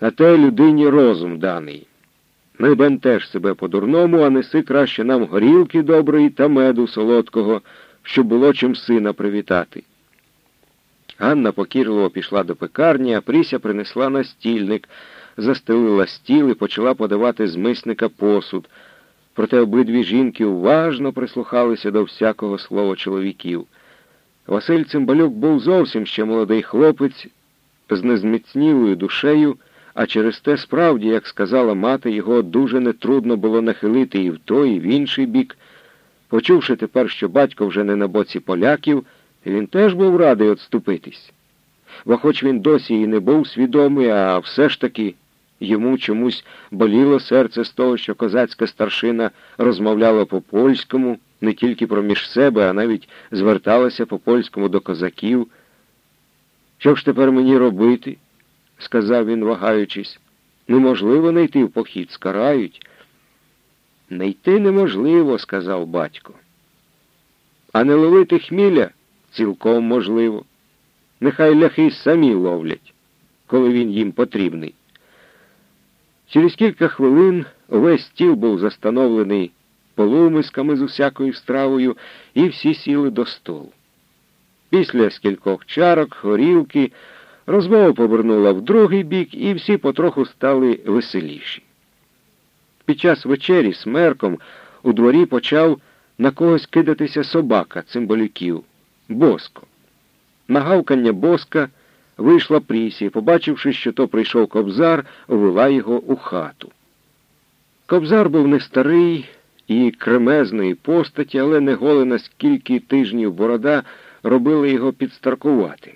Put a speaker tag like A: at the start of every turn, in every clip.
A: а те людині розум даний. Не бентеж себе по-дурному, а неси краще нам горілки доброї та меду солодкого, щоб було чим сина привітати. Ганна покірливо пішла до пекарні, а Пріся принесла настільник, застелила стіл і почала подавати з мисника посуд. Проте обидві жінки уважно прислухалися до всякого слова чоловіків. Василь Цимбалюк був зовсім ще молодий хлопець з незміцнілою душею, а через те справді, як сказала мати, його дуже нетрудно було нахилити і в той, і в інший бік. Почувши тепер, що батько вже не на боці поляків, він теж був радий отступитись. Бо хоч він досі і не був свідомий, а все ж таки йому чомусь боліло серце з того, що козацька старшина розмовляла по-польському, не тільки проміж себе, а навіть зверталася по-польському до козаків. Що ж тепер мені робити? Сказав він, вагаючись. Неможливо не йти в похід, скарають. Не йти неможливо, сказав батько. А не ловити хміля цілком можливо. Нехай ляхи самі ловлять, коли він їм потрібний. Через кілька хвилин увесь стіл був застановлений полумисками з усякою стравою, і всі сіли до столу. Після скількох чарок, горілки, розмова повернула в другий бік, і всі потроху стали веселіші. Під час вечері смерком у дворі почав на когось кидатися собака цимбалюків, боско. На гавкання боска вийшла Прісі, побачивши, що то прийшов кобзар, ввела його у хату. Кобзар був не старий і кремезної постаті, але не голена скільки тижнів борода робили його підстаркувати.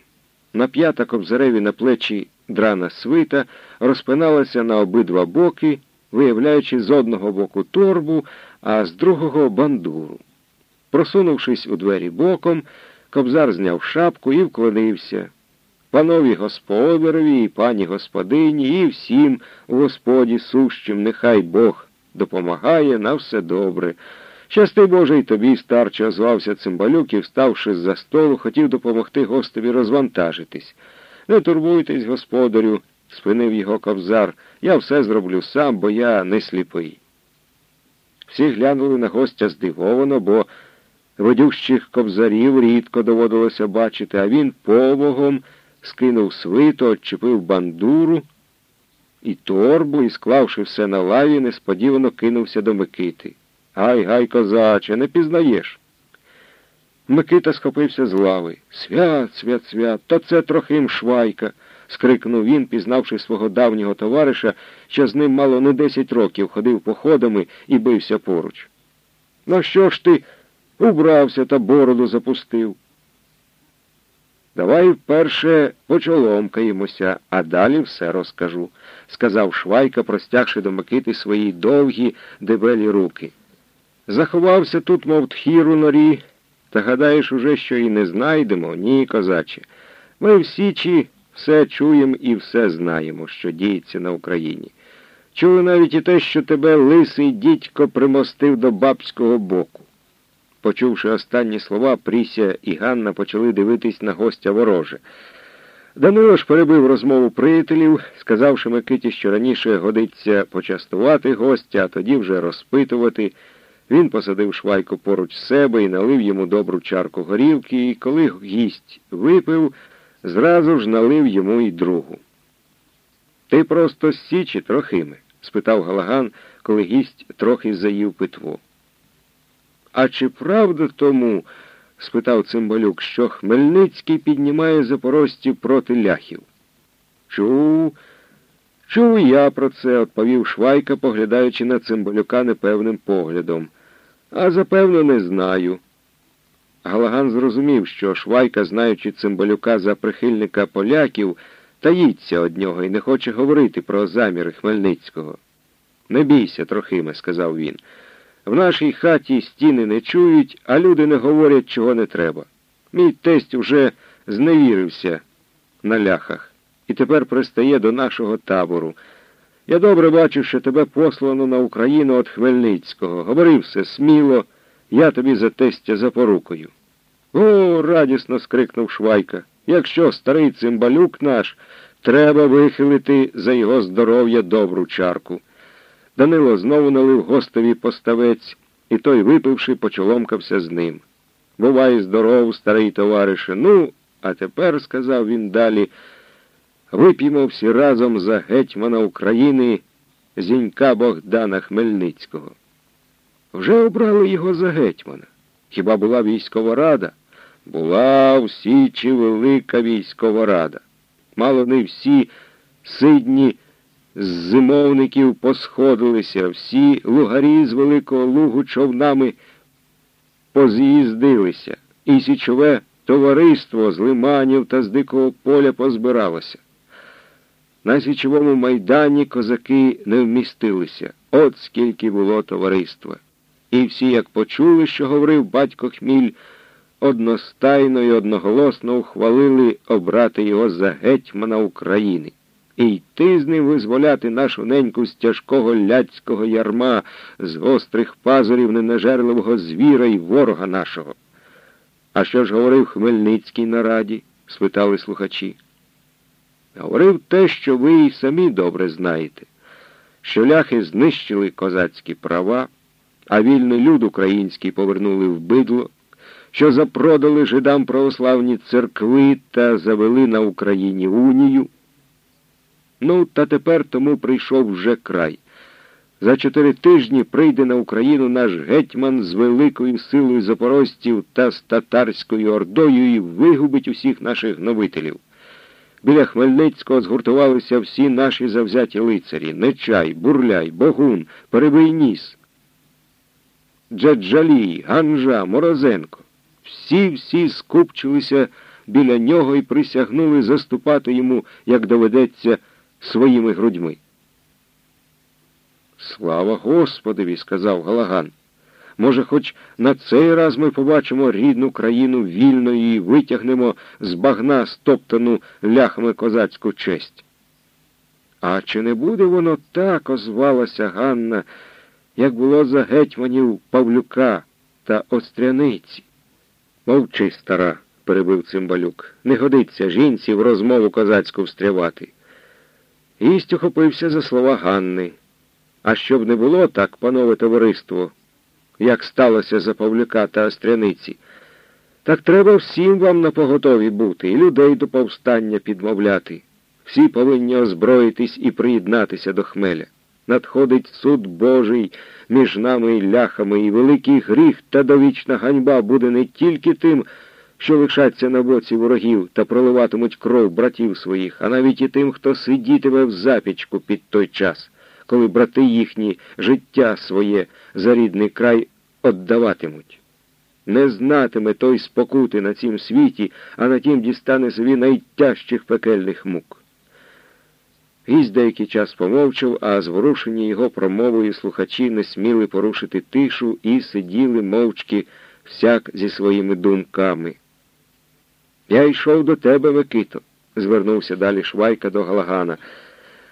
A: На п'ята кобзареві на плечі драна свита розпиналася на обидва боки, виявляючи з одного боку торбу, а з другого бандуру. Просунувшись у двері боком, кобзар зняв шапку і вклонився. Панові господареві і пані господині, і всім у господі сущим, нехай Бог допомагає на все добре. Щасти Боже й тобі, старче, озвався цимбалюк і, вставши з-за столу, хотів допомогти гостеві розвантажитись. Не турбуйтесь, господарю, спинив його кобзар. Я все зроблю сам, бо я не сліпий. Всі глянули на гостя здивовано, бо водющих кобзарів рідко доводилося бачити, а він повогом скинув свито, отчепив бандуру і торбу, і, склавши все на лаві, несподівано кинувся до Микити. Гай, гай, козаче, не пізнаєш. Микита схопився з лави. Свят, свят, свят, то це трохим швайка, скрикнув він, пізнавши свого давнього товариша, що з ним мало не десять років ходив походами і бився поруч. Ну що ж ти убрався та бороду запустив? Давай вперше почоломкаємося, а далі все розкажу, сказав Швайка, простягши до Микити свої довгі дебелі руки. Заховався тут, мов тхір у норі, та гадаєш уже, що і не знайдемо, ні, козаче. Ми в Січі все чуємо і все знаємо, що діється на Україні. Чули навіть і те, що тебе лисий дідько примостив до бабського боку. Почувши останні слова, Пріся і Ганна почали дивитись на гостя вороже. Данило ж перебив розмову приятелів, сказавши Микиті, що раніше годиться почастувати гостя, а тоді вже розпитувати. Він посадив швайку поруч себе і налив йому добру чарку горілки, і коли гість випив, зразу ж налив йому і другу. Ти просто січі трохими? спитав Галаган, коли гість трохи заїв питво. А чи правда тому, спитав цимбалюк, що Хмельницький піднімає запорожців проти ляхів? Чув, чув я про це, відповів Швайка, поглядаючи на цимбалюка непевним поглядом. А запевно не знаю. Галаган зрозумів, що Швайка, знаючи цимбалюка за прихильника поляків, таїться од нього і не хоче говорити про заміри Хмельницького. Не бійся, Трохиме, сказав він. В нашій хаті стіни не чують, а люди не говорять, чого не треба. Мій тесть уже зневірився на ляхах і тепер пристає до нашого табору. Я добре бачу, що тебе послано на Україну від Хмельницького. Говори все сміло, я тобі за тестя за порукою. О, радісно скрикнув Швайка. Якщо старий цимбалюк наш, Треба вихилити за його здоров'я добру чарку. Данило знову налив гостеві поставець, і той, випивши, почоломкався з ним. Бувай здоров, старий товарише. Ну, а тепер, сказав він далі, вип'ємо всі разом за гетьмана України зінька Богдана Хмельницького. Вже обрали його за гетьмана. Хіба була військова рада? Була в Січі велика військова рада. Мало не всі сидні з зимовників посходилися, всі лугарі з Великого Лугу човнами поз'їздилися, і січове товариство з лиманів та з дикого поля позбиралося. На січовому майдані козаки не вмістилися, от скільки було товариства. І всі, як почули, що говорив батько Хміль, одностайно і одноголосно ухвалили обрати його за гетьмана України і йти з ним визволяти нашу неньку з тяжкого ляцького ярма, з гострих пазурів ненажерливого звіра і ворога нашого. А що ж говорив Хмельницький на раді? спитали слухачі. Говорив те, що ви і самі добре знаєте, що ляхи знищили козацькі права, а вільний люд український повернули в бидло, що запродали жидам православні церкви та завели на Україні унію. Ну, та тепер тому прийшов вже край. За чотири тижні прийде на Україну наш гетьман з великою силою запорожців та з татарською ордою і вигубить усіх наших гновителів. Біля Хмельницького згуртувалися всі наші завзяті лицарі Нечай, Бурляй, Богун, Перебий ніс, Джаджалій, Ганжа, Морозенко. Всі-всі скупчилися біля нього і присягнули заступати йому, як доведеться, своїми грудьми. Слава Господові, сказав Галаган. Може, хоч на цей раз ми побачимо рідну країну вільною і витягнемо з багна стоптану ляхами козацьку честь. А чи не буде воно так, озвалася Ганна, як було за гетьманів Павлюка та Остряниці? Мовчи, стара, перебив цимбалюк. Не годиться жінці в розмову козацьку встрявати. Гість охопився за слова Ганни. А щоб не було так, панове товариство, як сталося за Павлюка та Остряниці, так треба всім вам на поготові бути і людей до повстання підмовляти. Всі повинні озброїтись і приєднатися до хмеля. Надходить суд Божий між нами і ляхами, і великий гріх та довічна ганьба буде не тільки тим, що лишаться на боці ворогів та проливатимуть кров братів своїх, а навіть і тим, хто сидітиме в запічку під той час, коли брати їхні життя своє за рідний край отдаватимуть. Не знатиме той спокути на цім світі, а на тім дістане собі найтяжчих пекельних мук. Гість деякий час помовчав, а зворушені його промовою слухачі не сміли порушити тишу і сиділи мовчки всяк зі своїми думками. Я йшов до тебе, Микито, звернувся далі Швайка до Галагана.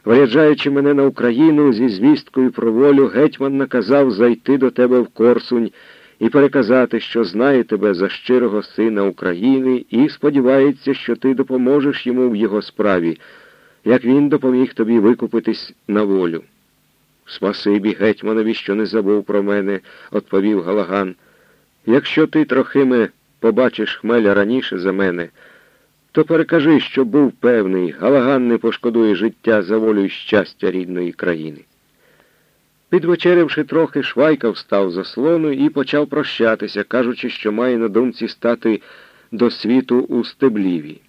A: Виряджаючи мене на Україну зі звісткою про волю, гетьман наказав зайти до тебе в Корсунь і переказати, що знає тебе за щирого сина України, і сподівається, що ти допоможеш йому в його справі, як він допоміг тобі викупитись на волю. Спасибі, гетьманові, що не забув про мене, відповів Галаган. Якщо ти трохиме побачиш хмеля раніше за мене, то перекажи, що був певний, Галаган не пошкодує життя за волю і щастя рідної країни. Підвечерявши трохи, Швайка встав за слону і почав прощатися, кажучи, що має на думці стати до світу у стебліві.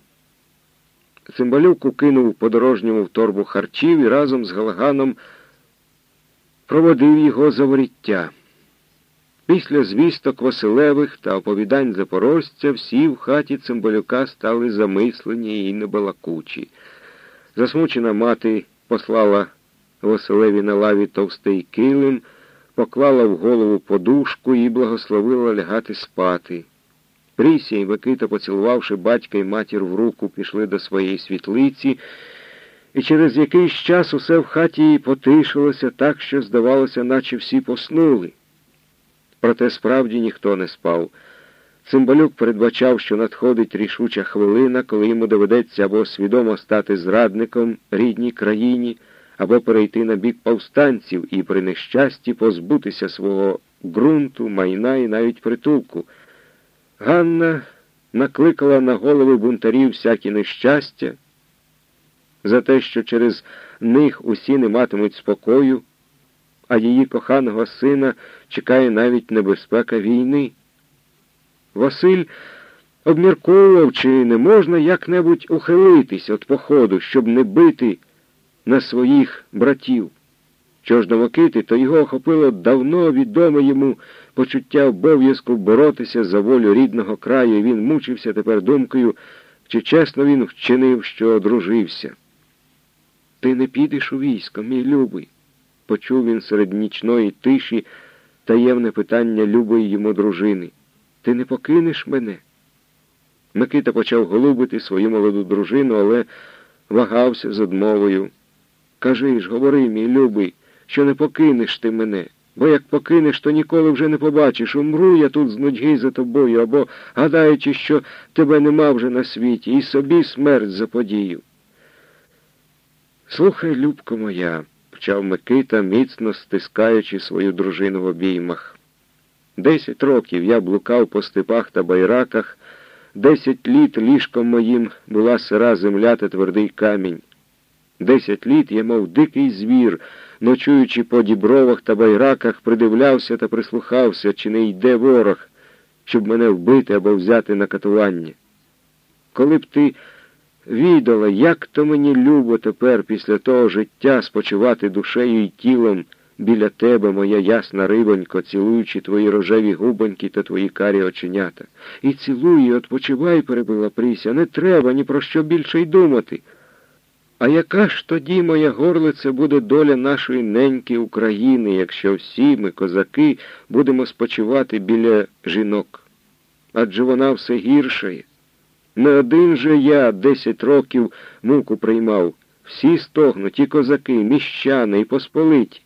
A: Цимбалюк укинув подорожньому в торбу харчів і разом з Галаганом проводив його за воріття. Після звісток Василевих та оповідань запорожця всі в хаті цимбалюка стали замислені і небалакучі. Засмучена мати послала Василеві на лаві товстий килим, поклала в голову подушку і благословила лягати спати. Прісі і Микита, поцілувавши батька і матір в руку, пішли до своєї світлиці, і через якийсь час усе в хаті потишилося так, що, здавалося, наче всі поснули. Проте справді ніхто не спав. Цимбалюк передбачав, що надходить рішуча хвилина, коли йому доведеться або свідомо стати зрадником рідній країні, або перейти на бік повстанців і при нещасті позбутися свого ґрунту, майна і навіть притулку. Ганна накликала на голови бунтарів всякі нещастя за те, що через них усі не матимуть спокою, а її коханого сина чекає навіть небезпека війни. Василь обмірковував, чи не можна як-небудь ухилитись від походу, щоб не бити на своїх братів. Що ж до Микити, то його охопило давно відоме йому почуття обов'язку боротися за волю рідного краю, і він мучився тепер думкою, чи чесно він вчинив, що одружився. Ти не підеш у військо, мій любий, почув він серед нічної тиші таємне питання любої йому дружини. Ти не покинеш мене? Микита почав голубити свою молоду дружину, але вагався з одмовою. Кажи ж, говори, мій любий, що не покинеш ти мене, бо як покинеш, то ніколи вже не побачиш. Умру я тут з нудьги за тобою, або гадаючи, що тебе нема вже на світі, і собі смерть заподію. Слухай, любко моя, почав Микита, міцно стискаючи свою дружину в обіймах. Десять років я блукав по степах та байраках, десять літ ліжком моїм була сира земля та твердий камінь. Десять літ я, мов дикий звір, ночуючи по дібровах та байраках, придивлявся та прислухався, чи не йде ворог, щоб мене вбити або взяти на катування. Коли б ти відала, як то мені любо тепер після того життя спочивати душею і тілом біля тебе, моя ясна рибонько, цілуючи твої рожеві губоньки та твої карі оченята. І цілуй, і odpoчивай, перебила Пріся, не треба ні про що більше й думати. А яка ж тоді, моя горлице, буде доля нашої неньки України, якщо всі ми, козаки, будемо спочивати біля жінок? Адже вона все гіршає. Не один же я десять років муку приймав. Всі стогнуть, і козаки, міщани, і посполиті.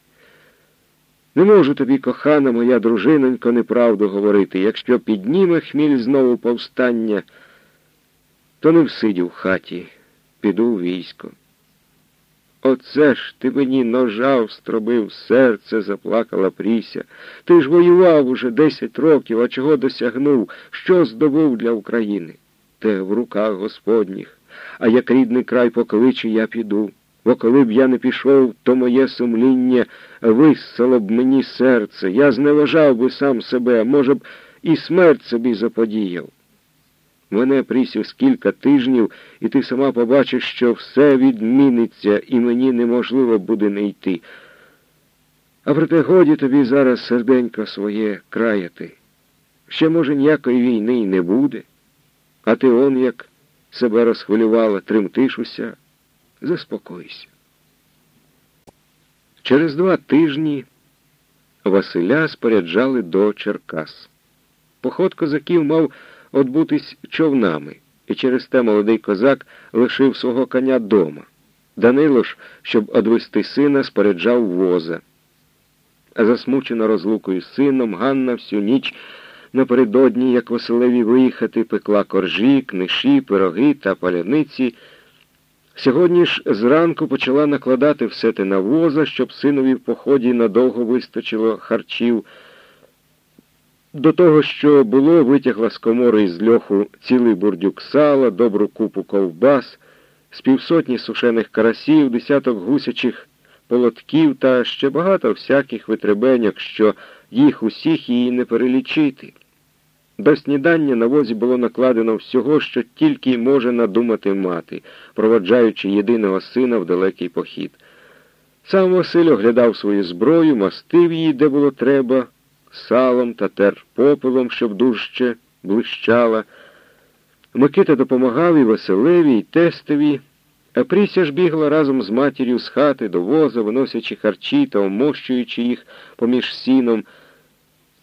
A: Не можу тобі, кохана моя дружинонько, неправду говорити. Якщо підніме хміль знову повстання, то не всидю в хаті, піду в військо. Оце ж ти мені ножа встробив серце, заплакала Пріся. Ти ж воював уже десять років, а чого досягнув, що здобув для України? Те в руках Господніх, а як рідний край покличе, я піду. Бо коли б я не пішов, то моє сумління виссало б мені серце. Я зневажав би сам себе, може б, і смерть собі заподіяв. Мене присів скільки тижнів, і ти сама побачиш, що все відміниться, і мені неможливо буде не йти. А проте годі тобі зараз серденько своє краяти. Ще, може, ніякої війни й не буде, а ти он як себе розхвилювала, тремтишуся заспокойся. Через два тижні Василя споряджали до Черкас. Поход козаків мав отбутись човнами, і через те молодий козак лишив свого коня дома. Данило ж, щоб одвести сина, споряджав воза. А засмучена розлукою з сином, Ганна всю ніч напередодні, як Василеві виїхати, пекла коржі, книші, пироги та паляниці. Сьогодні ж зранку почала накладати все те на воза, щоб синові в поході надовго вистачило харчів. До того, що було, витягла з комори із льоху цілий бурдюк сала, добру купу ковбас, з півсотні сушених карасів, десяток гусячих полотків та ще багато всяких витребеньок, що їх усіх її не перелічити. До снідання на возі було накладено всього, що тільки й може надумати мати, проводжаючи єдиного сина в далекий похід. Сам Василь оглядав свою зброю, мастив її, де було треба, салом та тер попелом, щоб дужче блищала. Микита допомагав і Василеві, і тестові, а Пріся ж бігла разом з матір'ю з хати до воза, виносячи харчі та омощуючи їх поміж сіном.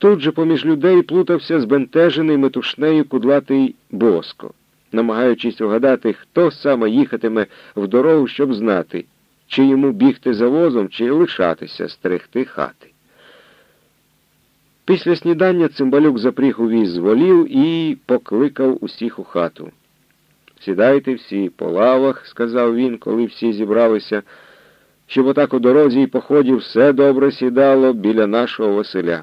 A: Тут же поміж людей плутався збентежений метушнею кудлатий боско, намагаючись угадати, хто саме їхатиме в дорогу, щоб знати, чи йому бігти за возом, чи лишатися стерегти хати. Після снідання цимбалюк запріг у віз волів і покликав усіх у хату. Сідайте всі по лавах, сказав він, коли всі зібралися, щоб отак у дорозі і поході все добре сідало біля нашого Василя.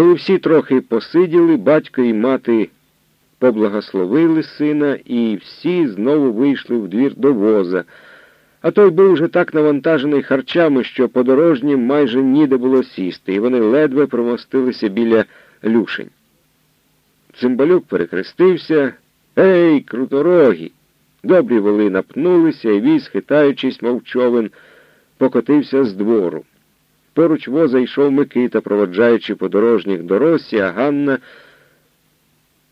A: Коли всі трохи посиділи, батько і мати поблагословили сина, і всі знову вийшли в двір до воза. А той був вже так навантажений харчами, що подорожнім майже ніде було сісти, і вони ледве промостилися біля люшень. Цимбалюк перехрестився. Ей, круторогі! Добрі воли напнулися, і віз, хитаючись, мов човен, покотився з двору. Поруч воза йшов Микита, проводжаючи подорожніх до Росі, а Ганна,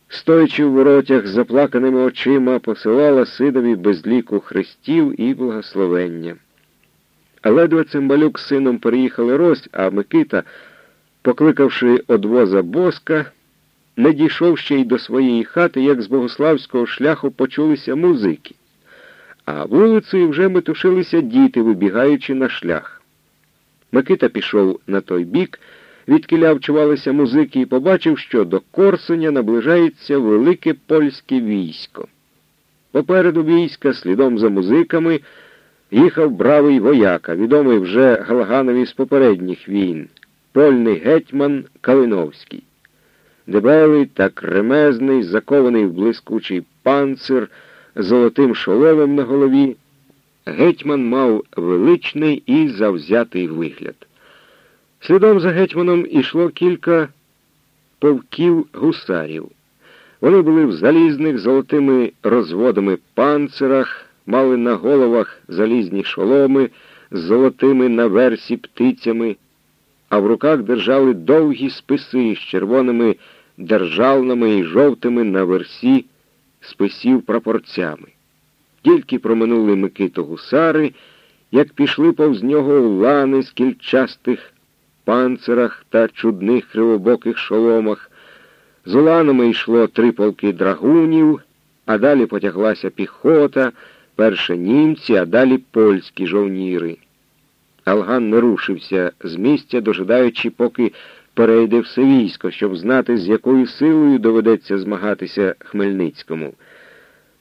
A: стоячи в воротях з заплаканими очима, посилала синові безліку хрестів і благословення. А ледве цимбалюк з сином переїхали Рось, а Микита, покликавши од воза боска, не дійшов ще й до своєї хати, як з богославського шляху почулися музики, а вулицею вже метушилися діти, вибігаючи на шлях. Микита пішов на той бік, відкіля вчувалися музики, і побачив, що до Корсуня наближається велике польське військо. Попереду війська, слідом за музиками, їхав бравий вояка, відомий вже Галаганові з попередніх війн, польний гетьман Калиновський. Дебелий та кремезний, закований в блискучий панцир, золотим шоломом на голові, гетьман мав величний і завзятий вигляд. Слідом за гетьманом ішло кілька полків гусарів. Вони були в залізних золотими розводами панцирах, мали на головах залізні шоломи з золотими наверсі птицями, а в руках держали довгі списи з червоними державними і жовтими на версі списів прапорцями. Тільки проминули Микиту гусари, як пішли повз нього лани з кільчастих панцирах та чудних кривобоких шоломах. З уланами йшло три полки драгунів, а далі потяглася піхота, перше німці, а далі польські жовніри. Алган не рушився з місця, дожидаючи, поки перейде все військо, щоб знати, з якою силою доведеться змагатися Хмельницькому.